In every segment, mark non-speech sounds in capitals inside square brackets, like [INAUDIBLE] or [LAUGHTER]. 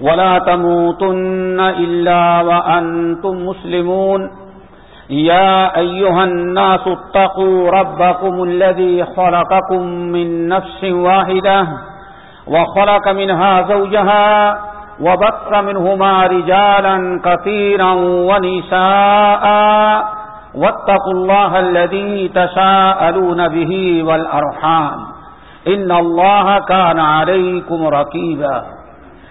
ولا تموتن إلا وأنتم مسلمون. يا أيها الناس اتقوا ربكم الذي خلقكم من نفس واحدة وخلق منها زوجها وبط منهما رجالا كثيرا ونساء واتقوا الله الذي تساءلون به والأرحام. إن الله كان عليكم ركيبا.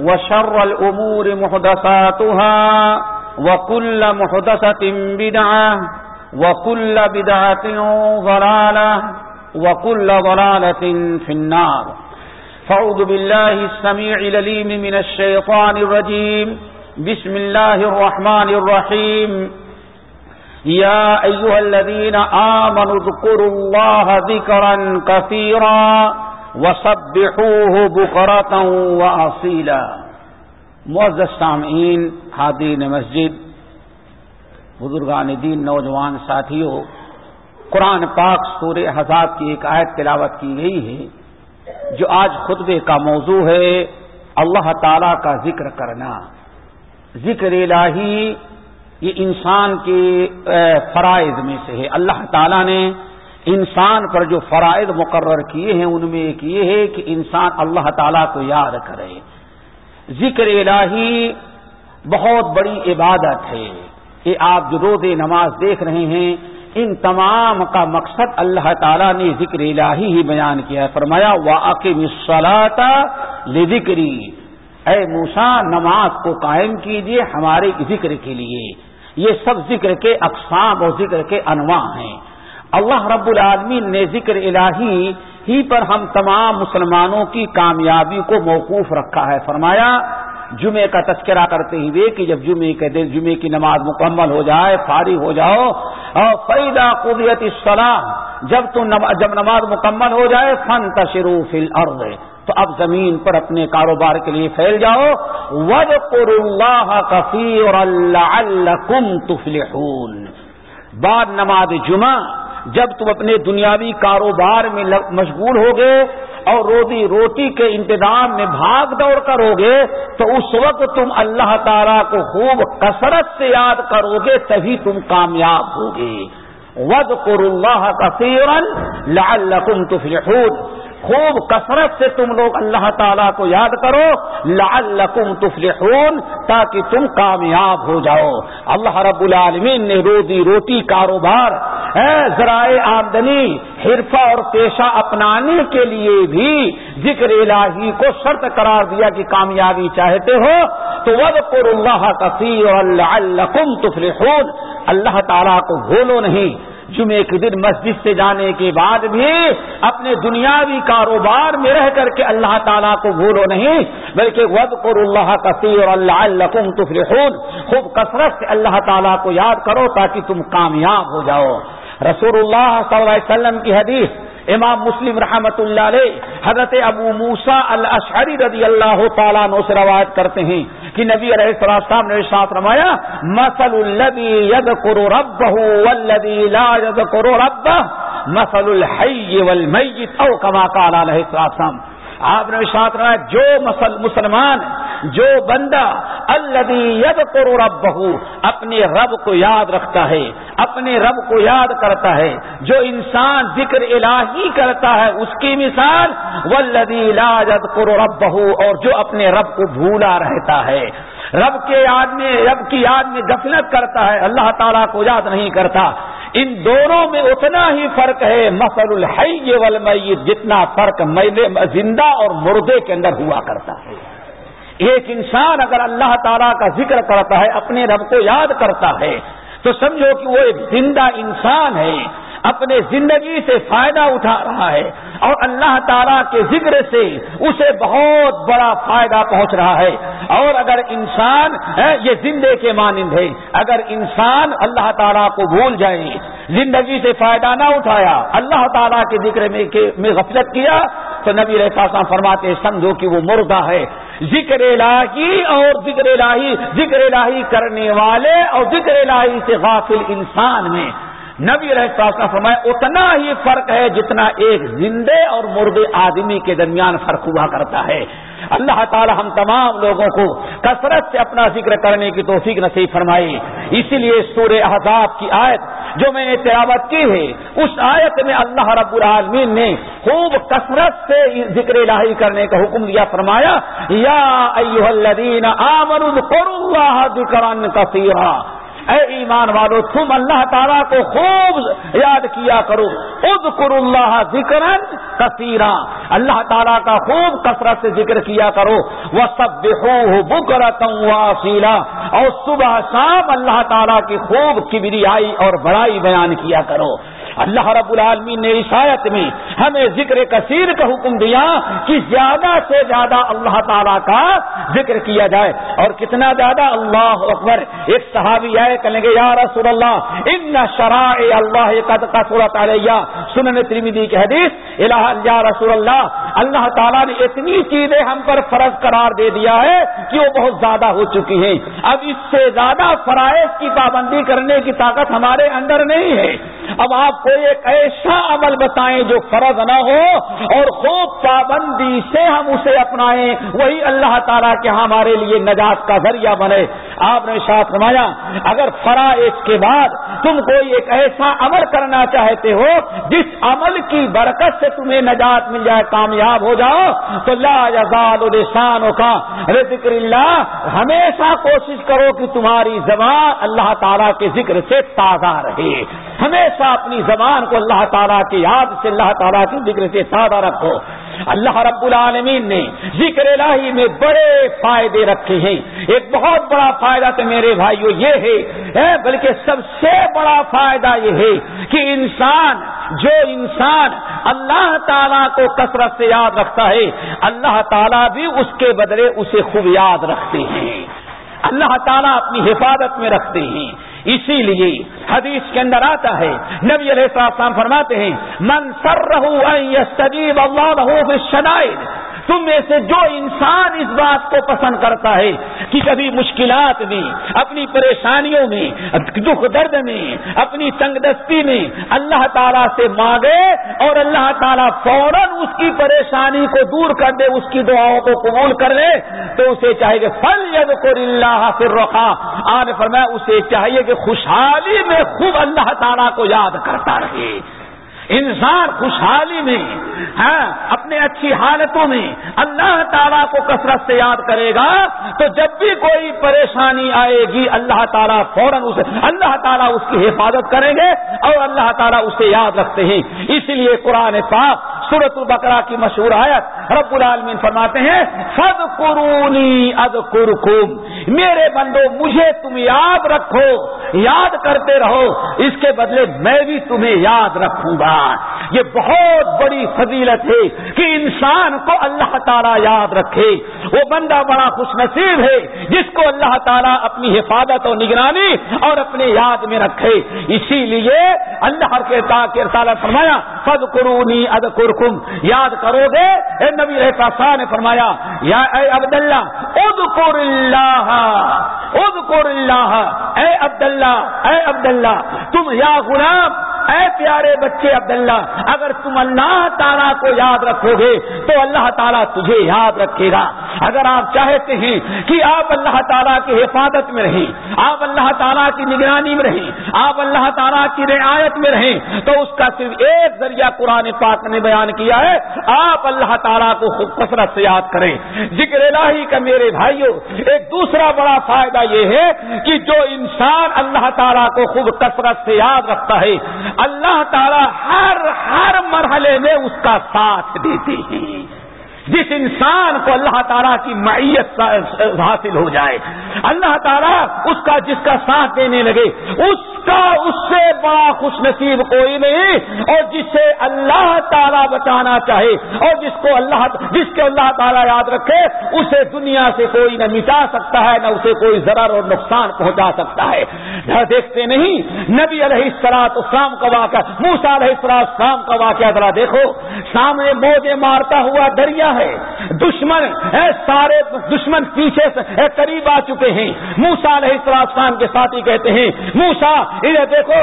وشر الأمور محدثاتها وكل محدثة بدعة وكل بدعة ضلالة وكل ضلالة في النار. فعوذ بالله السميع لليم من الشيطان الرجيم. بسم الله الرحمن الرحيم. يا أيها الذين آمنوا ذكروا الله ذكرا كثيرا. وصبحوه بكرة وأصيلا. معزز سامعین، حاضرین مسجد، بزرگان دین، نوجوان ساتھیوں، قرآن پاک سورہ حضاب کی ایک آیت تلاوت کی گئی ہے، جو آج خطبے کا موضوع ہے، اللہ تعالی کا ذکر کرنا۔ ذکر الہی، یہ انسان کے فرائض میں سے ہے۔ اللہ تعالیٰ نے انسان پر جو فرائض مقرر کیے ہیں، ان میں ایک یہ ہے کہ انسان اللہ تعالیٰ کو یاد کرے۔ ذکر الہی بہت بڑی عبادت ہے۔ یہ آپ جو روز نماز دیکھ رہے ہیں، ان تمام کا مقصد اللہ تعالیٰ نے ذکر الہی ہی بیان کیا ہے۔ فرمایا واقع مسلاتا لکری اے موسا نماز کو قائم کیجیے ہمارے ذکر کے لیے۔ یہ سب ذکر کے اقسام اور ذکر کے انواع ہیں۔ اللہ رب العالمین نے ذکر الہی ہی پر ہم تمام مسلمانوں کی کامیابی کو موقوف رکھا ہے۔ فرمایا جمعے کا تذکرہ کرتے ہوئے کہ جب جمعے کے دن جمعے کی نماز مکمل ہو جائے، فارغ ہو جاؤ، اور فیدا قدیت الصلاح جب تو جب نماز مکمل ہو جائے فن تشروف الارض تو اب زمین پر اپنے کاروبار کے لیے پھیل جاؤ۔ ود قر اللہ کفیر اللہ کم تفلحون۔ بعد نماز جمعہ جب تم اپنے دنیاوی کاروبار میں مشغول ہوگے اور روزی روٹی کے انتظام میں بھاگ دوڑ کرو گے، تو اس وقت تم اللہ تعالیٰ کو خوب کثرت سے یاد کرو گے، تبھی تم کامیاب ہوگے۔ ود قر اللہ کثیرن لال تفلحون۔ خوب کثرت سے تم لوگ اللہ تعالیٰ کو یاد کرو، لعلکم تفلحون، تاکہ تم کامیاب ہو جاؤ۔ اللہ رب العالمین نے روزی روٹی، کاروبار ذرائع آمدنی، حرفہ اور پیشہ اپنانے کے لیے بھی ذکر الہی کو شرط قرار دیا کہ کامیابی چاہتے ہو۔ تو ود قر اللہ کثیر اللہ تفلحون۔ اللہ تعالیٰ کو بھولو نہیں۔ جمعے کے دن مسجد سے جانے کے بعد بھی اپنے دنیاوی کاروبار میں رہ کر کے اللہ تعالیٰ کو بھولو نہیں، بلکہ ود قر اللہ کثیر اور اللہ القم تفلحون۔ خوب کثرت سے اللہ تعالیٰ کو یاد کرو تاکہ تم کامیاب ہو جاؤ۔ رسول اللہ صلی اللہ علیہ وسلم کی حدیث امام مسلم رحمت اللہ علیہ حضرت ابو موسا الشری رضی اللہ تعالیٰ نو سے روایت کرتے ہیں کہ نبی علیہ السلام نے ساتھ رمایا مسل البی ید کرو رب ولدی لا ید کرو رب مسل الحی والمیت، او کما کالا علیہ السلام آپ نے ساتھ رہا جو مسلمان جو بندہ اللہ ید کرو رب اپنے رب کو یاد رکھتا ہے اپنے رب کو یاد کرتا ہے۔ جو انسان ذکر الہی کرتا ہے، اس کی مثال ولدی لاجت کرو رب اور جو اپنے رب کو بھولا رہتا ہے۔ رب کے یاد میں، رب کی یاد میں غفلت کرتا ہے، اللہ تعالیٰ کو یاد نہیں کرتا۔ ان دونوں میں اتنا ہی فرق ہے مسل الحی والمیت، جتنا فرق زندہ اور مردے کے اندر ہوا کرتا ہے۔ ایک انسان اگر اللہ تعالیٰ کا ذکر کرتا ہے، اپنے رب کو یاد کرتا ہے، تو سمجھو کہ وہ ایک زندہ انسان ہے۔ اپنے زندگی سے فائدہ اٹھا رہا ہے۔ اور اللہ تعالیٰ کے ذکر سے اسے بہت بڑا فائدہ پہنچ رہا ہے۔ اور اگر انسان یہ زندے کے مانند ہے، اگر انسان اللہ تعالیٰ کو بھول جائے، زندگی سے فائدہ نہ اٹھایا، اللہ تعالیٰ کے ذکر میں غفلت کیا، تو نبی رحسا فرماتے سمجھو کہ وہ مردہ ہے۔ ذکر الہی اور ذکر الہی ذکر الہی کرنے والے اور ذکر الہی سے غافل انسان میں۔ نبی رہتا فرمایا اتنا ہی فرق ہے جتنا ایک زندے اور مردے آدمی کے درمیان فرق ہوا کرتا ہے۔ اللہ تعالی ہم تمام لوگوں کو کثرت سے اپنا ذکر کرنے کی توفیق نصیب فرمائی اسی لیے سورہ احزاب کی آیت جو میں نے تلاوت کی ہے، اس آیت میں اللہ رب العالمین نے خوب کثرت سے ذکر الہی کرنے کا حکم دیا، فرمایا، یا ایوہ الذین آمنوا ذکروا اللہ کثیرا۔ اے ایمان والو، تم اللہ تعالیٰ کو خوب یاد کیا کرو۔ خود اللہ ذکر کثیرہ اللہ تعالیٰ کا خوب کثرت سے ذکر کیا کرو۔ وہ سب واسیلا اور صبح شام اللہ تعالیٰ کی خوب کبریائی اور بڑائی بیان کیا کرو۔ اللہ رب العالمین نے عشایت میں ہمیں ذکر کثیر کا حکم دیا کہ زیادہ سے زیادہ اللہ تعالیٰ کا ذکر کیا جائے اور کتنا زیادہ اللہ اکبر ایک صحابی آئے کہیں گے یا رسول اللہ، ان شرائع اللہ قد قصرت علیہ سنن ترمیدی کی حدیث، الہ یا رسول اللہ اللہ تعالیٰ نے اتنی چیزیں ہم پر فرض قرار دے دیا ہے کہ وہ بہت زیادہ ہو چکی ہیں۔ اب اس سے زیادہ فرائض کی پابندی کرنے کی طاقت ہمارے اندر نہیں ہے۔ اب آپ کوئی ایک ایسا عمل بتائیں جو فرض نہ ہو اور خوب پابندی سے ہم اسے اپنائیں، وہی اللہ تعالیٰ کے ہاں ہمارے لیے نجات کا ذریعہ بنے۔ آپ نے ساتھ رمایا اگر فرائض کے بعد تم کوئی ایک ایسا عمل کرنا چاہتے ہو جس عمل کی برکت سے تمہیں نجات مل جائے، کامیاب ہو جاؤ۔ تو لا یزال السانوں کا ذکر اللہ، ہمیشہ کوشش کرو کہ تمہاری زبان اللہ تعالیٰ کے ذکر سے تازہ رہے۔ ہمیشہ اپنی زبان کو اللہ تعالیٰ کی یاد سے، اللہ تعالیٰ کے ذکر سے تازہ رکھو۔ اللہ رب العالمین نے ذکر الہی میں بڑے فائدے رکھے ہیں۔ ایک بہت بڑا فائدہ تو میرے بھائیو یہ ہے بلکہ سب سے بڑا فائدہ یہ ہے کہ انسان، جو انسان اللہ تعالیٰ کو کثرت سے یاد رکھتا ہے، اللہ تعالیٰ بھی اس کے بدلے اسے خوب یاد رکھتے ہیں۔ اللہ تعالیٰ اپنی حفاظت میں رکھتے ہیں۔ اسی لیے حدیث کے اندر آتا ہے، نبی علیہ السلام فرماتے ہیں، من سر رہو سجیب اللہ رہو تم میں سے جو انسان اس بات کو پسند کرتا ہے کہ کبھی مشکلات میں، اپنی پریشانیوں میں، دکھ درد میں، اپنی تنگ دستی میں اللہ تعالیٰ سے مانگے اور اللہ تعالیٰ فوراً اس کی پریشانی کو دور کر دے، اس کی دعاؤں کو قبول کر لے، تو اسے چاہیے کہ فل ید اللہ پھر رخا آنے فرمایا، اسے چاہیے کہ خوشحالی میں خوب اللہ تعالیٰ کو یاد کرتا رہے۔ انسان خوشحالی میں ہاں اپنے اچھی حالتوں میں اللہ تعالیٰ کو کثرت سے یاد کرے گا تو جب بھی کوئی پریشانی آئے گی، اللہ تعالیٰ فوراً اسے، اللہ تعالیٰ اس کی حفاظت کریں گے اور اللہ تعالیٰ اسے یاد رکھتے ہیں۔ اس لیے قرآن پاک سورت البقرہ کی مشہور آیت رب العالمین فرماتے ہیں سد قرونی اد میرے بندو، مجھے تم یاد رکھو، یاد کرتے رہو۔ اس کے بدلے میں بھی تمہیں یاد رکھوں گا۔ یہ بہت بڑی فضیلت ہے کہ انسان کو اللہ تعالیٰ یاد رکھے۔ وہ بندہ بڑا خوش نصیب ہے، جس کو اللہ تعالیٰ اپنی حفاظت اور نگرانی اور اپنے یاد میں رکھے۔ اسی لیے اللہ کے تعالیٰ فرمایا فد قرونی اد یاد کرو گے۔ اے نبی رہتا نے فرمایا، یا اے عبد اللہ اد اللہ اد اللہ۔ اے عبد اللہ اے عبد اللہ تم یا غلام اے پیارے بچے عبداللہ، اگر تم اللہ تعالیٰ کو یاد رکھو گے تو اللہ تعالیٰ تجھے یاد رکھے گا۔ اگر آپ چاہتے ہیں کہ آپ اللہ تعالیٰ کی حفاظت میں رہیں، آپ اللہ تعالیٰ کی نگرانی میں رہیں، آپ اللہ تعالیٰ کی رعایت میں رہیں، تو اس کا صرف ایک ذریعہ قرآن پاک نے بیان کیا ہے۔ آپ اللہ تعالیٰ کو خوب کثرت سے یاد کریں۔ ذکر الہی کا میرے بھائیوں ایک دوسرا بڑا فائدہ یہ ہے کہ جو انسان اللہ تعالیٰ کو خوب کثرت سے یاد رکھتا ہے اللہ تعالی ہر ہر مرحلے میں اس کا ساتھ دیتے ہیں۔ جس انسان کو اللہ تعالیٰ کی معیت حاصل ہو جائے، اللہ تعالیٰ اس کا جس کا ساتھ دینے لگے، اس کا اس سے بڑا خوش نصیب کوئی نہیں، اور جسے اللہ تعالیٰ بچانا چاہے، اور جس کو اللہ جس کو اللہ تعالیٰ یاد رکھے، اسے دنیا سے کوئی نہ مٹا سکتا ہے، نہ اسے کوئی ضرر اور نقصان پہنچا سکتا ہے۔ نہ دیکھتے نہیں، نبی علیہ السلاط اسلام کا واقعہ موسا علیہ السلام اسلام کا واقعہ ذرا دیکھو، سامنے موجے مارتا ہوا دریا ہے دشمن سارے دشمن پیچھے سے قریب آ چکے ہیں۔ موسا علیہ السلام کے ساتھی کہتے ہیں موسا انہیں دیکھو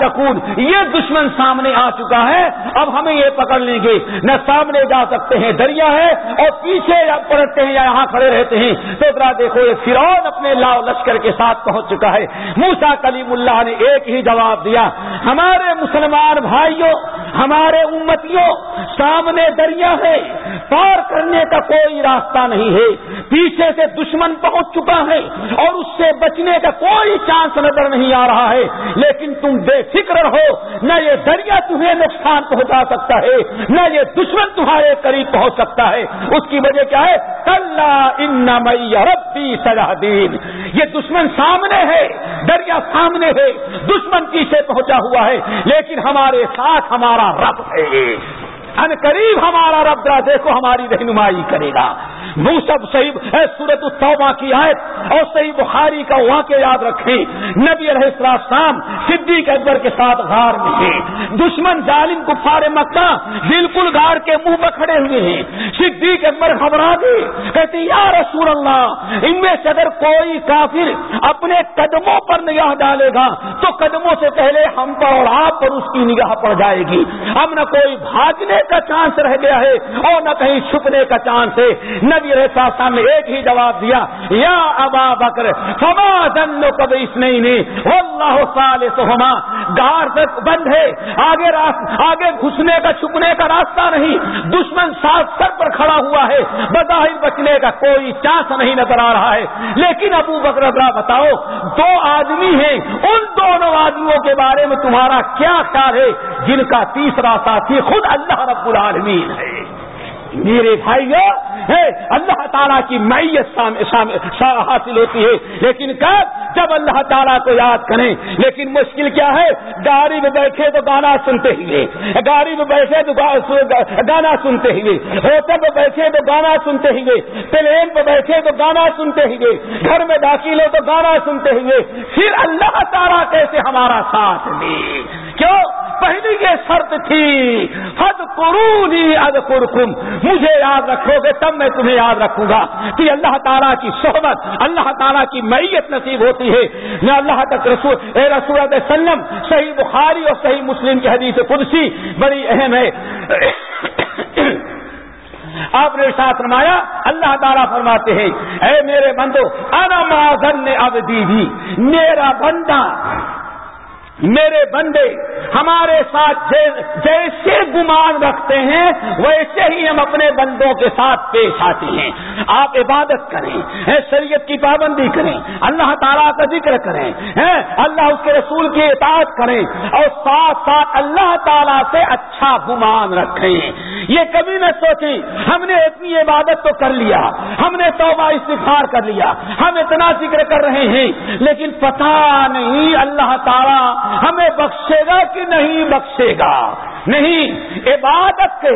رکون یہ دشمن سامنے آ چکا ہے، اب ہمیں یہ پکڑ لیں گے۔ نہ سامنے جا سکتے ہیں، دریا ہے، اور پیچھے پلٹتے ہیں یا یہاں کھڑے رہتے ہیں۔ تو ذرا دیکھو، یہ فرون اپنے لاؤ لشکر کے ساتھ پہنچ چکا ہے۔ موسا کلیم اللہ نے ایک ہی جواب دیا، ہمارے مسلمان بھائیوں ہمارے امتیوں سامنے دریا ہے، پار کرنے کا کوئی راستہ نہیں ہے۔ پیچھے سے دشمن پہنچ چکا ہے اور اس سے بچنے کا کوئی چانس نظر نہیں آ رہا ہے۔ لیکن تم بے فکر رہو، نہ یہ دریا تمہیں نقصان پہنچا سکتا ہے، نہ یہ دشمن تمہارے قریب پہنچ سکتا ہے۔ اس کی وجہ کیا ہے؟ ان ربی سجا دین یہ دشمن سامنے ہے، دریا سامنے ہے، دشمن پیچھے پہنچا ہوا ہے۔ لیکن ہمارے ساتھ ہمارے ہمارا رب ہے۔ ان قریب ہمارا رب دیکھو ہماری رہنمائی کرے گا۔ وہ سب صحیح سورت التوبہ کی آیت، اور صحیح بخاری کا واقع یاد رکھیں۔ نبی علیہ السلام صدیق اکبر کے ساتھ غار میں ہیں دشمن ظالم کفار مکہ بالکل غار کے منہ میں کھڑے ہوئے ہیں۔ صدیق اکبر گھبرا گئے۔ کہتے، یا رسول اللہ، ان میں سے اگر کوئی کافر اپنے قدموں پر نگاہ ڈالے گا، تو قدموں سے پہلے ہم پر اور آپ پر اس کی نگاہ پڑ جائے گی۔ اب نہ کوئی بھاگنے کا چانس رہ گیا ہے، اور نہ کہیں چھپنے کا چانس ہے۔ نبی رہتا نے ایک ہی جواب دیا، یا ابا بکر، فما دن کبھی اس نہیں اللہ سال گار تک بند ہے، آگے آگے گھسنے کا، چھپنے کا راستہ نہیں۔ دشمن ساتھ سر پر کھڑا ہوا ہے، بظاہر بچنے کا کوئی چانس نہیں نظر آ رہا ہے۔ لیکن ابو بکر بتاؤ، دو آدمی ہیں، ان دونوں آدمیوں کے بارے میں تمہارا کیا خیال ہے؟ جن کا تیسرا ساتھی خود اللہ رب رب العالمین ہے۔ میرے بھائیو اللہ تعالیٰ کی معیت حاصل ہوتی ہے۔ لیکن کب؟ جب اللہ تعالیٰ کو یاد کریں، لیکن مشکل کیا ہے؟ گاڑی میں بیٹھے تو گانا سنتے ہوئے گاڑی میں بیٹھے تو گانا سنتے ہوئے ہوٹل میں بیٹھے تو گانا سنتے ہوئے پلین پہ بیٹھے تو گانا سنتے ہوئے گھر میں داخل ہو تو گانا سنتے ہوئے پھر اللہ تعالیٰ کیسے ہمارا ساتھ دے کیوں؟ پہلی یہ شرط تھی حد قرونی اد قرکم مجھے یاد رکھو گے، تب میں تمہیں یاد رکھوں گا۔ کہ اللہ تعالیٰ کی صحبت، اللہ تعالیٰ کی میت نصیب ہوتی ہے۔ میں اللہ تک رسول، اے رسول وسلم صحیح بخاری اور صحیح مسلم کی حدیث قدسی بڑی اہم ہے۔ [COUGHS] آپ نے ساتھ فرمایا، اللہ تعالیٰ فرماتے ہیں، اے میرے بندو، انا معذن نے اب دی میرا بندہ، میرے بندے ہمارے ساتھ جیسے گمان رکھتے ہیں، ویسے ہی ہم اپنے بندوں کے ساتھ پیش آتے ہیں۔ آپ عبادت کریں شریعت کی پابندی کریں، اللہ تعالیٰ کا ذکر کریں اللہ اس کے رسول کی اطاعت کریں اور ساتھ ساتھ اللہ تعالیٰ سے اچھا گمان رکھیں۔ یہ کبھی نہ سوچیں، ہم نے اتنی عبادت تو کر لیا، ہم نے توبہ استفار کر لیا، ہم اتنا ذکر کر رہے ہیں، لیکن پتہ نہیں اللہ تعالیٰ ہمیں بخشے گا کہ نہیں بخشے گا۔ نہیں عبادت کے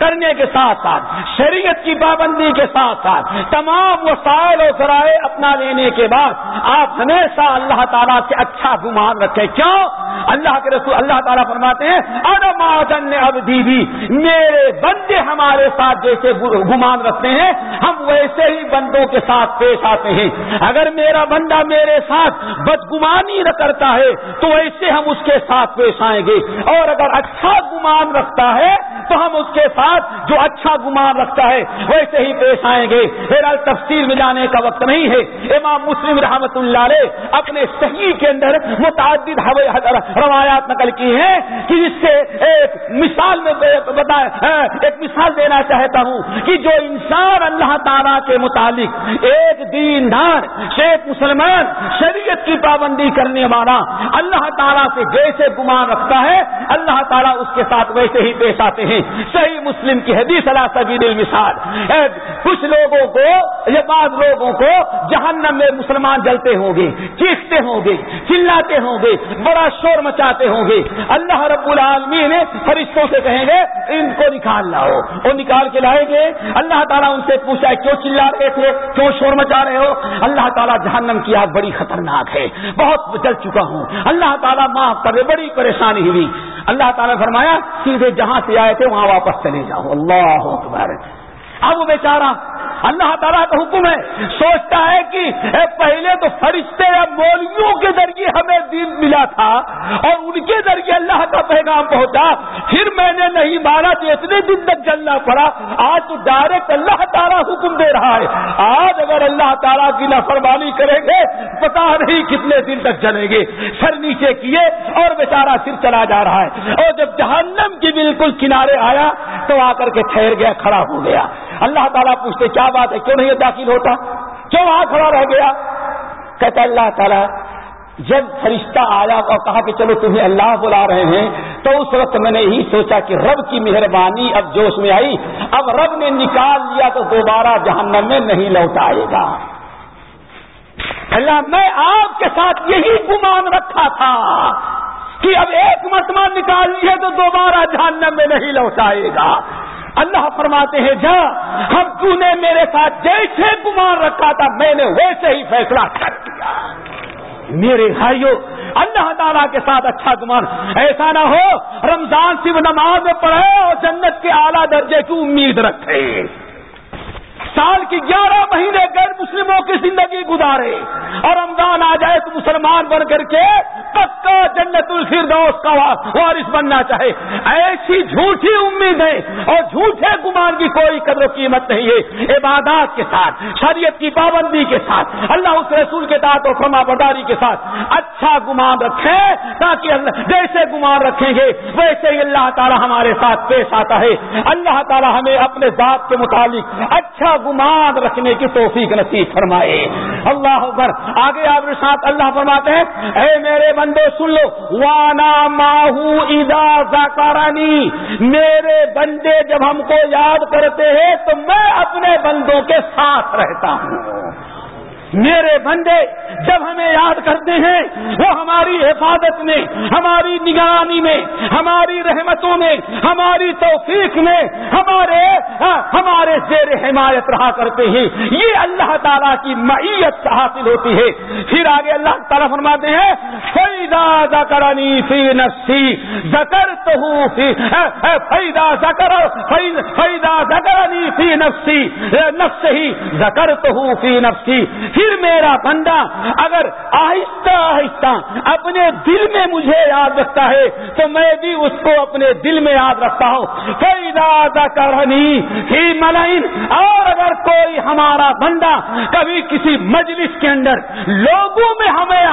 کرنے کے ساتھ ساتھ، شریعت کی پابندی کے ساتھ ساتھ، تمام وسائل و ذرائع اپنا لینے کے بعد آپ ہمیشہ اللہ تعالیٰ سے اچھا گمان رکھیں۔ کیوں؟ اللہ کے رسول، اللہ تعالیٰ فرماتے ہیں نے اب دیدی میرے بندے ہمارے ساتھ جیسے گمان رکھتے ہیں، ہم ویسے ہی بندوں کے ساتھ پیش آتے ہیں۔ اگر میرا بندہ میرے ساتھ بدگمانی نہ کرتا ہے، تو ویسے ہم اس کے ساتھ پیش آئیں گے۔ اور اگر اچھا گمان رکھتا ہے، تو ہم اس کے ساتھ جو اچھا گمان رکھتا ہے، ویسے ہی پیش آئیں گے۔ تفصیل میں جانے کا وقت نہیں ہے۔ امام مسلم رحمت اللہ علیہ اپنے صحیح کے اندر متعدد روایات نقل کی ہیں کہ اس سے ایک مثال میں ہاں، ایک مثال دینا چاہتا ہوں کہ جو انسان اللہ تعالیٰ کے متعلق ایک دین دار شیخ مسلمان شریعت کی پابندی کرنے والا اللہ تعالیٰ سے جیسے گمان رکھتا ہے، اللہ تعالیٰ اس کے ساتھ ویسے ہی پیش آتے ہیں۔ صحیح مسلم کی حدیث اللہ سبیر مثال کچھ لوگوں کو یا بعض لوگوں کو جہنم میں مسلمان جلتے ہوں گے، چیختے ہوں گے، چلاتے ہوں گے، بڑا شور مچاتے ہوں گے۔ اللہ رب العالمین فرشتوں سے کہیں گے، ان کو نکال لاؤ۔ وہ نکال کے لائیں گے۔ اللہ تعالیٰ ان سے پوچھا کیوں چلا رہے تھے؟ کیوں شور مچا رہے ہو؟ اللہ تعالیٰ جہنم کی آگ بڑی خطرناک ہے۔ بہت جل چکا ہوں۔ اللہ تعالیٰ معاف کر بڑی پریشانی ہوئی۔ اللہ تعالیٰ فرمایا، سیدھے جہاں سے آئے تھے، وہاں واپس چلے اللہ اکبر. اب وہ بیچارہ اللہ تعالیٰ کا حکم ہے، سوچتا ہے کہ پہلے تو فرشتے یا مولویوں کے ذریعے ہمیں دین ملا تھا اور ان کے ذریعے اللہ کا پیغام پہنچا، پھر میں نے نہیں مارا تو اتنے دن تک جلنا پڑا۔ آج تو ڈائریکٹ اللہ تعالیٰ حکم دے رہا ہے۔ آج اگر اللہ تعالیٰ کی نفرمانی کریں گے، پتا نہیں کتنے دن تک چلیں گے۔ سر نیچے کیے اور بیچارہ سر چلا جا رہا ہے۔ اور جب جہنم کی بالکل کنارے آیا تو آ کر کے ٹھہر گیا، کھڑا ہو گیا۔ اللہ تعالیٰ پوچھتے، کیا بات ہے؟ کیوں نہیں داخل ہوتا؟ کیوں وہاں کھڑا رہ گیا؟ کہتا اللہ تعالیٰ، جب فرشتہ آیا اور کہا کہ چلو تمہیں اللہ بلا رہے ہیں، تو اس وقت میں نے یہی سوچا کہ رب کی مہربانی اب جوش میں آئی۔ اب رب نے نکال لیا تو دوبارہ جہنم میں نہیں لوٹ آئے گا۔ اللہ، میں آپ کے ساتھ یہی گمان رکھا تھا کہ اب ایک مرتبہ نکال لیے تو دوبارہ جہنم میں نہیں لوٹ آئے گا۔ اللہ فرماتے ہیں، جا، ہم نے میرے ساتھ جیسے گمان رکھا تھا، میں نے ویسے ہی فیصلہ کر دیا۔ میرے بھائیوں اللہ تعالیٰ کے ساتھ اچھا گمان۔ ایسا نہ ہو، رمضان صرف نماز میں پڑھے اور جنت کے اعلیٰ درجے کی امید رکھے۔ سال کی گیارہ مہینے غیر مسلموں کی زندگی گزارے اور رمضان آ جائے تو مسلمان بن کر کے پکا جنت الفردوس کا وارث بننا چاہے۔ ایسی جھوٹی امید ہے اور جھوٹے گمان کی کوئی قدر و قیمت نہیں ہے۔ عبادات کے ساتھ، شریعت کی پابندی کے ساتھ، اللہ اس رسول کے ساتھ اور فرما برداری کے ساتھ اچھا گمان رکھیں تاکہ اللہ جیسے گمان رکھیں گے، ویسے ہی اللہ تعالی ہمارے ساتھ پیش آتا ہے۔ اللہ تعالی ہمیں اپنے ذات کے متعلق اچھا گمان رکھنے کی توفیق نصیب فرمائے۔ اللہ اکبر، آگے آپ کے ساتھ اللہ فرماتے ہیں، اے میرے بندو سن لو۔ وانا ماہو ادا زاکارانی میرے بندے جب ہم کو یاد کرتے ہیں تو میں اپنے بندوں کے ساتھ رہتا ہوں۔ میرے بندے جب ہمیں یاد کرتے ہیں، وہ ہماری حفاظت میں، ہماری نگرانی میں، ہماری رحمتوں میں، ہماری توفیق میں، ہمارے ہمارے زیر حمایت رہا کرتے ہیں۔ یہ اللہ تعالیٰ کی معیت حاصل ہوتی ہے۔ پھر آگے اللہ تعالیٰ فرماتے ہیں فیدا زکرانی فی نفسی زکر تو فیدا زکر فیدا زکرانی فی نفسی نفس ہی زکر تو فی نفسی پھر میرا بندہ اگر آہستہ آہستہ اپنے دل میں مجھے یاد رکھتا ہے، تو میں بھی اس کو اپنے دل میں یاد رکھتا ہوں۔ کوئی دادا کرنی ہی ملائن اور اگر کوئی ہمارا بندہ کبھی کسی مجلس کے اندر لوگوں میں ہمیں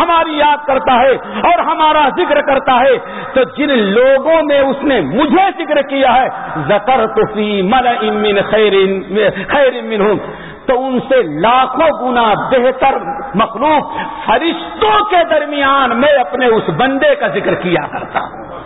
ہماری یاد کرتا ہے اور ہمارا ذکر کرتا ہے، تو جن لوگوں میں اس نے مجھے ذکر کیا ہے زکر تو فی مل امن خیر خیر ہوں تو ان سے لاکھوں گنا بہتر مخلوق فرشتوں کے درمیان میں اپنے اس بندے کا ذکر کیا کرتا۔ ہوں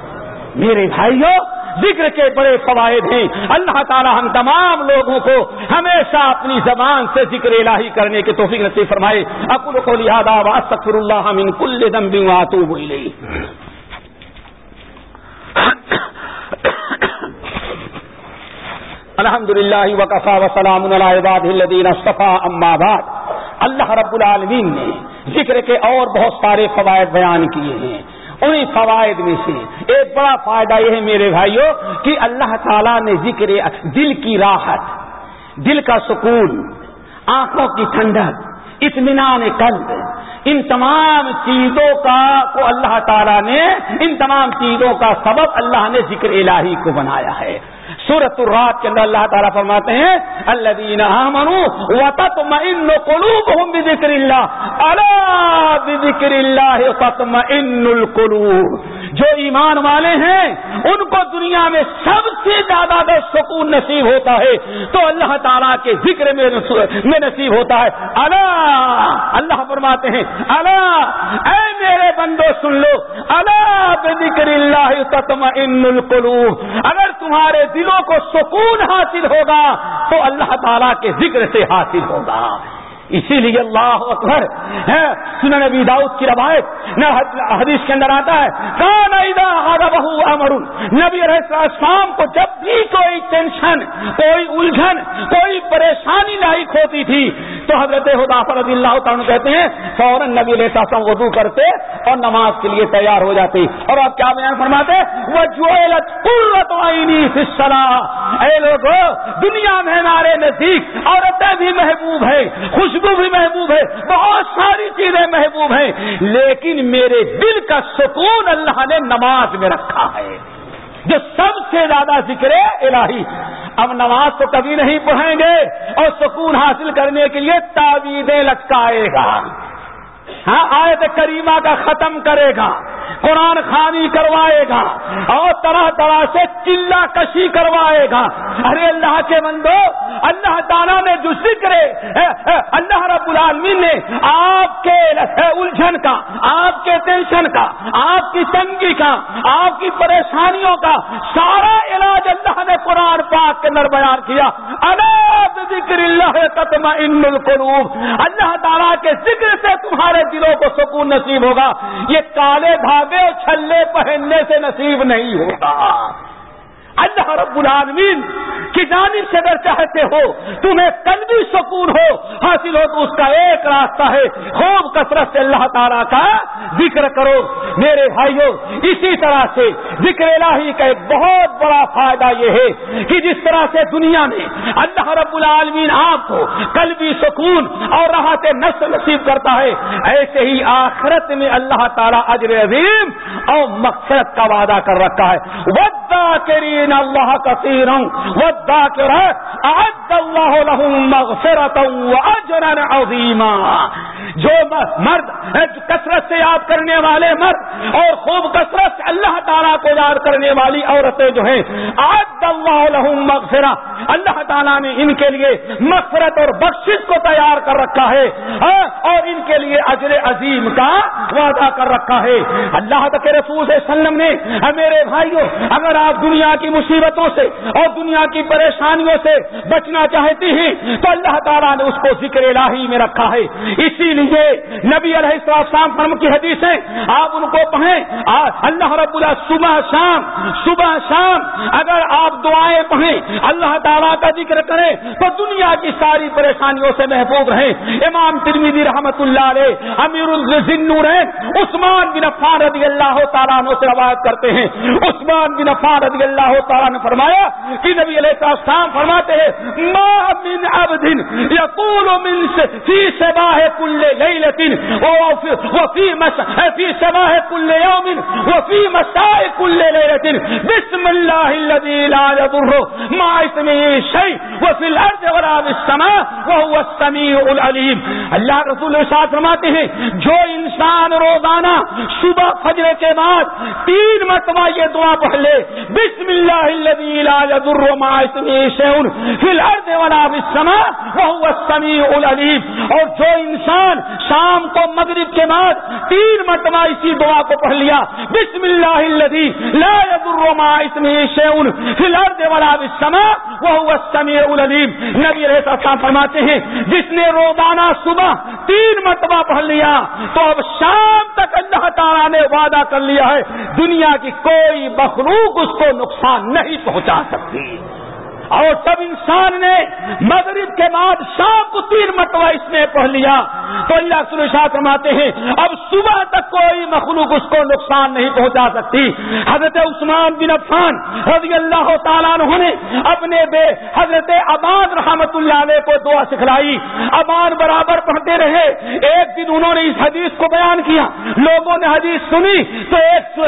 میرے بھائیوں، ذکر کے بڑے فوائد ہیں۔ اللہ تعالی ہم تمام لوگوں کو ہمیشہ اپنی زبان سے ذکر الہی کرنے کے توفیق نصیب فرمائے۔ اکل کو لہٰذا واسطر اللہ من کل دم باتو بولی الحمد للہ وقفا وسلام الدین بعد۔ اللہ رب العالمین نے ذکر کے اور بہت سارے فوائد بیان کیے ہیں۔ انہیں فوائد میں سے ایک بڑا فائدہ یہ ہے میرے بھائیوں کہ اللہ تعالیٰ نے ذکر دل کی راحت، دل کا سکون، آنکھوں کی ٹھنڈک، اطمینان قلب، ان تمام چیزوں کا کو اللہ تعالیٰ نے، ان تمام چیزوں کا سبب اللہ نے ذکر الہی کو بنایا ہے۔ سورت الرات کے اندر اللہ تعالیٰ فرماتے ہیں اللہ دینا وتطمئن قلوبهم بذكر الله الا بذكر الله تطمئن القلوب۔ جو ایمان والے ہیں، ان کو دنیا میں سب سے زیادہ اگر سکون نصیب ہوتا ہے، تو اللہ تعالیٰ کے ذکر میں نصیب ہوتا ہے۔ اللہ اللہ فرماتے ہیں اللہ اے میرے بندو سن لو۔ اللہ ذکر اللہ تتم القلوب۔ اگر تمہارے دلوں کو سکون حاصل ہوگا تو اللہ تعالیٰ کے ذکر سے حاصل ہوگا۔ اسی لیے اللہ اکبر سنن نبی داؤد کی روایت حدیث کے اندر آتا ہے، کان بہو امر نبی شام کو جب بھی کوئی ٹینشن، کوئی الجھن، کوئی پریشانی لاحق ہوتی تھی۔ تو حضرت رضی اللہ تعالیٰ کہتے ہیں، فوراً نبی علیہ السلام وضو کرتے اور نماز کے لیے تیار ہو جاتے۔ اور آپ کیا بیان فرماتے؟ وہ جو اے لوگ دنیا میں ہمارے نزدیک عورتیں بھی محبوب ہے خوشبو بھی محبوب ہے بہت ساری چیزیں محبوب ہیں، لیکن میرے دل کا سکون اللہ نے نماز میں رکھا ہے۔ جو سب سے زیادہ ذکر ہے۔ الہی اب نماز تو کبھی نہیں پڑھیں گے اور سکون حاصل کرنے کے لیے تعویذیں لٹکائے گا۔ ہاں آیت کریمہ کا ختم کرے گا، قرآن خانی کروائے گا اور طرح طرح سے چلا کشی کروائے گا۔ ارے اللہ کے بندو، اللہ تعالیٰ نے جو ذکر اللہ رب العالمین نے آپ کے الجھن کا آپ ٹینشن کا آپ کی تنگی کا آپ کی پریشانیوں کا سارا علاج اللہ نے قرآن پاک کے اندر بیان کیا اللہ ذکر اللہ تتما ان اللہ تعالیٰ کے ذکر سے تمہارے دلوں کو سکون نصیب ہوگا یہ کالے دھاگے اور چھلے پہننے سے نصیب نہیں ہوگا اللہ رب العالمین کی جانب سے اگر چاہتے ہو، تمہیں کل بھی سکون ہو، حاصل ہو تو اس کا ایک راستہ ہے، خوب کثرت سے اللہ تعالیٰ کا ذکر کرو۔ میرے بھائیوں اسی طرح سے ذکر الہی کا ایک بہت بڑا فائدہ یہ ہے کہ جس طرح سے دنیا میں اللہ رب العالمین آپ کو کل بھی سکون اور راحت نسل نصیب کرتا ہے، ایسے ہی آخرت میں اللہ تعالیٰ اجر عظیم اور مقصد کا وعدہ کر رکھا ہے۔ ودا کرین اللہ کثیر ودا کر اللہ لهم مغفرتا واجرا عظیما۔ جو مرد کثرت سے یاد کرنے والے مرد اور خوب کثرت سے اللہ تعالیٰ کو یاد کرنے والی عورتیں جو ہیں آج اللہ لهم مغفرہ۔ اللہ تعالیٰ نے ان کے لیے مغفرت اور بخشش کو تیار کر رکھا ہے ہاں، اور ان کے لیے اجر عظیم کا وعدہ کر رکھا ہے۔ اللہ کے رسول صلی اللہ علیہ وسلم نے میرے بھائیوں اگر آپ دنیا کی مصیبتوں سے اور دنیا کی پریشانیوں سے بچنا چاہتی ہیں، تو اللہ تعالیٰ نے اس کو ذکر الہی میں رکھا ہے۔ اسی لیے نبی علیہ السلام فرم کی حدیث ہے آپ ان کو پڑھیں۔ اللہ رب اللہ صبح شام صبح شام اگر آپ دعائیں پڑھیں، اللہ تعالیٰ کا ذکر کریں، تو دنیا کی ساری پریشانیوں سے محفوظ رہیں۔ امام ترمیدی رحمت اللہ علیہ، امیر الزنور عثمان بن عفان رضی اللہ تعالیٰ سے روایت کرتے ہیں۔ عثمان بن عفان رضی اللہ تعالیٰ نے فرمایا کہ نبی علیہ السلام فرماتے ہیں، ما من عبد یقول من فی سباہ کل لیلت وفی فی سباہ کل یوم وفی مساء کل لیلت بسم اللہ الذي لا يضر ما اسمه شيء وفي الارض ولا في السماء وهو السميع العليم اللہ رسول صاحب فرماتے ہیں، جو انسان روزانہ صبح فجر کے بعد تین مرتبہ یہ دعا پڑھ لے، بسم اللہ الذي لا يضر ما اسمه شيء في الارض ولا في السماء، وهو السميع العليم. اور جو انسان شام کو مغرب کے بعد تین مرتبہ اسی دعا کو پڑھ لیا، بسم اللہ الذي لا يضر ما اسمه شيء في الارض ولا في السماء، وهو السميع العليم. نبی علیہ السلام فرماتے ہیں، جس نے روزانہ صبح تین مرتبہ پڑھ لیا، تو اب شام تک اللہ تعالیٰ نے وعدہ کر لیا ہے، دنیا کی کوئی مخلوق اس کو نقصان نہیں پہنچا سکتی۔ اور جب انسان نے مغرب کے بعد شام کو تین مرتبہ اس نے پڑھ لیا۔ تو اللہ سلشا فرماتے ہیں، اب صبح تک کوئی مخلوق اس کو نقصان نہیں پہنچا سکتی۔ حضرت عثمان بن عفان رضی اللہ تعالیٰ نے اپنے بے حضرت ابان رحمت اللہ علیہ کو دعا سکھلائی۔ ابان برابر پڑھتے رہے۔ ایک دن انہوں نے اس حدیث کو بیان کیا۔ لوگوں نے حدیث سنی۔ تو ایک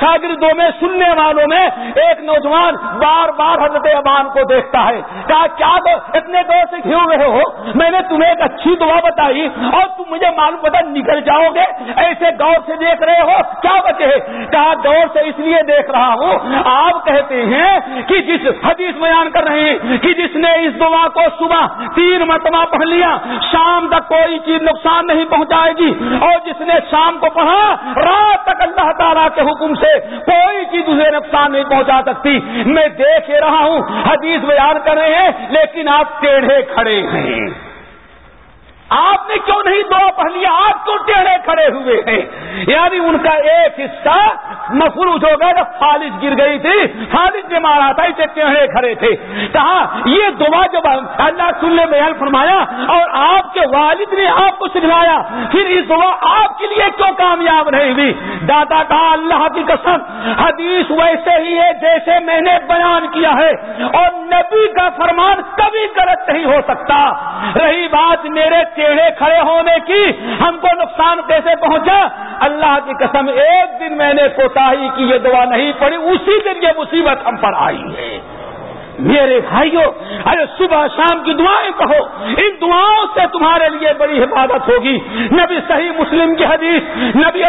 شاگردوں میں، سننے والوں میں ایک نوجوان بار بار حضرت ابان کو دیکھتا ہے۔ کہا، کیا دو اتنے دور سے کیوں رہے ہو؟ میں نے تمہیں ایک اچھی دعا بتائی اور تم مجھے معلوم پتا نکل جاؤ گے۔ ایسے گور سے دیکھ رہے ہو؟ کیا بچے کہا گور سے اس لیے دیکھ رہا ہوں۔ آپ کہتے ہیں کہ جس حدیث بیان کر رہے ہیں، کہ جس نے اس دعا کو صبح تین مرتبہ پڑھ لیا، شام تک کوئی چیز نقصان نہیں پہنچائے گی۔ اور جس نے شام کو پڑھا، رات تک اللہ تعالیٰ کے حکم سے کوئی چیز اسے نقصان نہیں پہنچا سکتی۔ میں دیکھ رہا ہوں حدیث بیان کر رہے ہیں لیکن آپ ٹیڑھے کھڑے ہیں۔ آپ نے کیوں نہیں دعا پڑھ لیا آپ کیوں ٹیڑھے کھڑے ہوئے ہیں؟ یعنی ان کا ایک حصہ مفروض ہو گیا جب خالد گر گئی تھی۔ خالد نے مارا تھا، اسے ٹیڑھے کھڑے تھے۔ کہا یہ دعا جب اللہ سن نے بیان فرمایا اور آپ کے والد نے آپ کو سکھلایا، پھر یہ دعا آپ کے لیے کیوں کامیاب نہیں ہوئی؟ دادا کہا اللہ کی قسم، حدیث ویسے ہی ہے جیسے میں نے بیان کیا ہے۔ اور نبی کا فرمان کبھی غلط نہیں ہو سکتا۔ رہی بات میرے ٹیڑھے کھڑے ہونے کی ہم کو نقصان کیسے پہنچا؟ اللہ کی قسم، ایک دن میں نے کوتا کی، یہ دعا نہیں پڑی اسی دن یہ مصیبت ہم پر آئی ہے۔ میرے بھائیوں ارے صبح شام کی دعائیں کہو، ان دعاؤں سے تمہارے لیے بڑی حفاظت ہوگی۔ نبی صحیح مسلم کی حدیث، نبی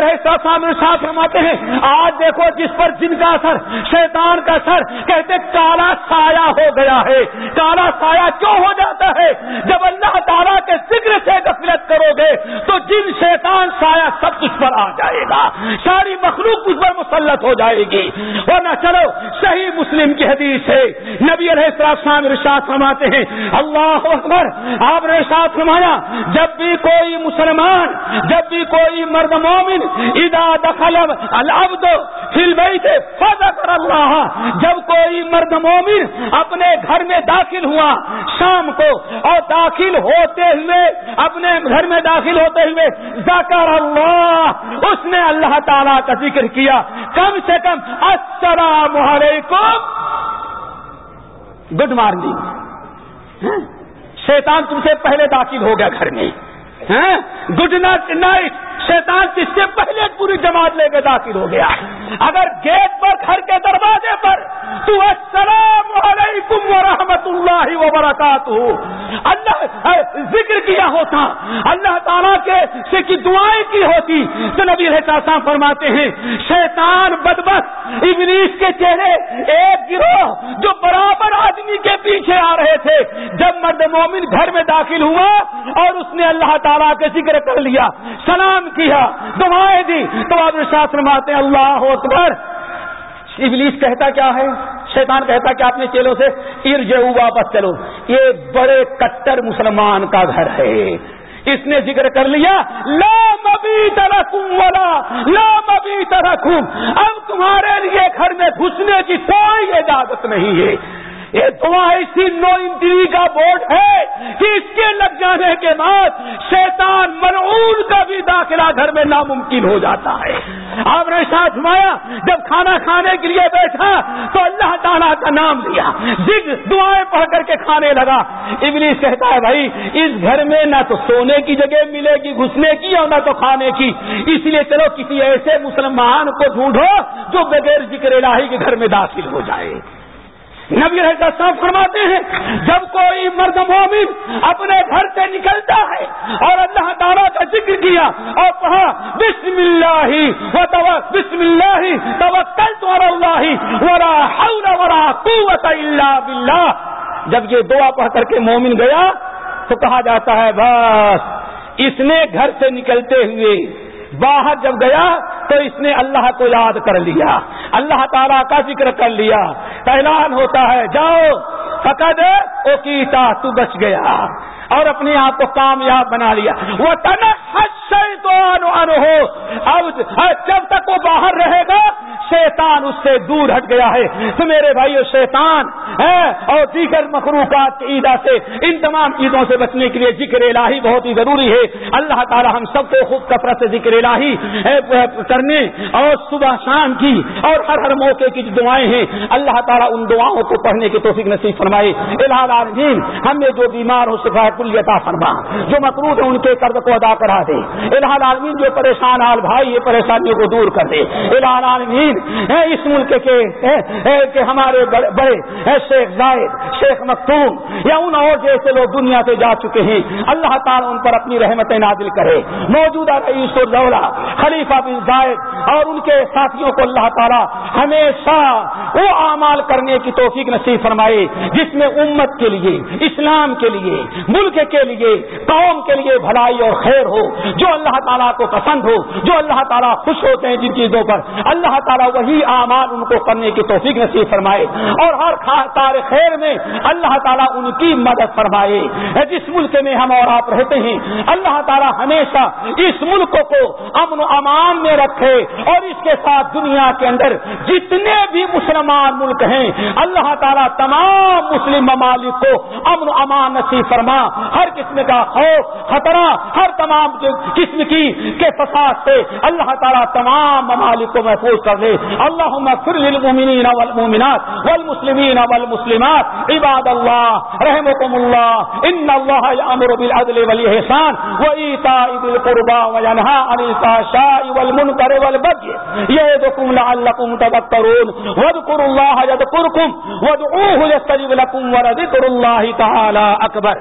ساتھ فرماتے ہیں، آج دیکھو جس پر جن کا اثر، شیطان کا اثر، کہتے کالا سایہ ہو گیا ہے۔ کالا سایہ کیوں ہو جاتا ہے؟ جب اللہ تعالیٰ کے ذکر سے غفلت کرو گے، تو جن شیطان سایہ سب کچھ پر آ جائے گا۔ ساری مخلوق اس پر مسلط ہو جائے گی۔ ورنہ چلو، صحیح مسلم کی حدیث ہے نبی علیہ السلام رشاد فرماتے ہیں، اللہ اکبر، آپ نے رشاد فرمایا، جب بھی کوئی مسلمان، جب بھی کوئی مرد مومن ادا دخل العبد فی البیت فذکر اللہ، جب کوئی مرد مومن اپنے گھر میں داخل ہوا شام کو، اور داخل ہوتے ہوئے، اپنے گھر میں داخل ہوتے ہوئے ذکر اللہ، اس نے اللہ تعالی کا ذکر کیا۔ کم سے کم السلام علیکم۔ Good morning. ہاں؟ شیطان تم سے پہلے داخل ہو گیا گھر میں۔ ہاں؟ گڈ نائٹ شیطان کس سے پہلے پوری جماعت لے کے داخل ہو گیا۔ اگر گیٹ پر، گھر کے دروازے پر تو السلام علیکم ورحمۃ اللہ وبرکاتہ۔ اللہ ذکر کیا ہوتا۔ اللہ تعالیٰ کے سے کی دعائیں کی ہوتی۔ تو نبی رہتا فرماتے ہیں، شیطان بدبخت، ابلیس کے چہرے ایک گروہ جو برابر آدمی کے پیچھے آ رہے تھے۔ جب مرد مومن گھر میں داخل ہوا اور اس نے اللہ تعالیٰ کے ذکر کر لیا، سلام کیا، دعائیں دی، تو آپ شاستر ماتے اللہ اکبر۔ ابلیس کہتا کیا ہے؟ شیطان کہتا کہ نے چیلوں سے ارجو واپس چلو۔ یہ بڑے کٹر مسلمان کا گھر ہے۔ اس نے ذکر کر لیا، لا مبی ترکم والا لا مبی ترکم اب تمہارے لیے گھر میں گھسنے کی کوئی اجازت نہیں ہے۔ یہ ایسی نو انٹری کا بورڈ ہے کہ اس کے لگ جانے کے بعد شیطان مرعون کا بھی داخلہ گھر میں ناممکن ہو جاتا ہے۔ آپ نے ساتھ مایا جب کھانا کھانے کے لیے بیٹھا تو اللہ تعالیٰ کا نام لیا۔ ذکر دعائیں پڑھ کر کے کھانے لگا۔ ابلیس کہتا ہے، بھائی، اس گھر میں نہ تو سونے کی جگہ ملے گی، گھسنے کی اور نہ تو کھانے کی۔ اس لیے چلو کسی ایسے مسلمان کو ڈھونڈو جو بغیر ذکر الہی کے گھر میں داخل ہو جائے۔ نبی رہتا صاحب فرماتے ہیں، جب کوئی مرد مومن اپنے گھر سے نکلتا ہے اور اللہ تعالیٰ کا ذکر کیا، اور کہا بسم اللہ بسم اللہ اللہ ورا حول ورا قوت الا باللہ. جب یہ دعا پڑھ کر کے مومن گیا تو کہا جاتا ہے، بس، اس نے گھر سے نکلتے ہوئے باہر جب گیا تو اس نے اللہ کو یاد کر لیا۔ اللہ تعالیٰ کا ذکر کر لیا۔ اعلان ہوتا ہے، جاؤ، فقد او کیتا تو بچ گیا۔ اور اپنے آپ کو کامیاب بنا لیا۔ وہ تن ہو اب جب تک وہ باہر رہے گا، شیطان اس سے دور ہٹ گیا ہے۔ تو میرے بھائی شیطان ہے اور دیگر مخلوقات کی عیدہ سے ان تمام عیدوں سے بچنے کے لیے ذکر الہی بہت ہی ضروری ہے۔ اللہ تعالی ہم سب کو خوب کثرت سے ذکر الہی کرنے اور صبح شام کی اور ہر ہر موقع کی جو دعائیں ہیں، اللہ تعالیٰ ان دعاؤں کو پڑھنے کی توفیق نصیب فرمائے۔ الہ العالمین ہمیں جو بیمار ہو سکا کلیتا فرما۔ جو مقروض ہے، ان کے قرض کو ادا کرا دے۔ الہ العالمین، جو پریشان حال بھائی، یہ پریشانیوں کو دور کر دے۔ الہ العالمین اس ملک کے کہ ہمارے بڑے شیخ زائد شیخ مختوم یا ان اور جیسے لوگ دنیا سے جا چکے ہیں، اللہ تعالیٰ ان پر اپنی رحمت نازل کرے۔ موجودہ رئیس الدولہ خلیفہ بن زائد اور ان کے ساتھیوں کو اللہ تعالیٰ ہمیشہ وہ اعمال کرنے کی توفیق نصیب فرمائے، جس میں امت کے لیے، اسلام کے لیے، ملک کے لیے، قوم کے لیے بھلائی اور خیر ہو۔ جو اللہ تعالیٰ کو پسند ہو، جو اللہ تعالیٰ خوش ہوتے ہیں جن چیزوں پر، اللہ تعالیٰ وہی اعمال ان کو کرنے کی توفیق نصیب فرمائے۔ اور ہر خاص تار خیر میں اللہ تعالیٰ ان کی مدد فرمائے۔ جس ملک میں ہم اور آپ رہتے ہیں، اللہ تعالیٰ ہمیشہ اس ملک کو امن و امان میں رکھے اور اس کے ساتھ دنیا کے اندر جتنے بھی مسلمان ملک ہیں، اللہ تعالیٰ تمام مسلم ممالک کو امن و امان نصیب فرما۔ ہر قسم کا خوف، خطرہ، ہر تمام قسم کی کے فساد سے اللہ تعالیٰ تمام ممالک کو محفوظ کر دے۔ اللہ للمؤمنین والمؤمنات والمسلمین والمسلمات عباد الله رحمكم الله ان الله يأمر بالعدل والإحسان وایتاء ذی القربى وینھا عن الفحشاء والمنكر والبغي یعظکم لعلكم تذكرون واذكروا الله يذكركم وادعوه يستجب لكم ولذکر الله تعالى أكبر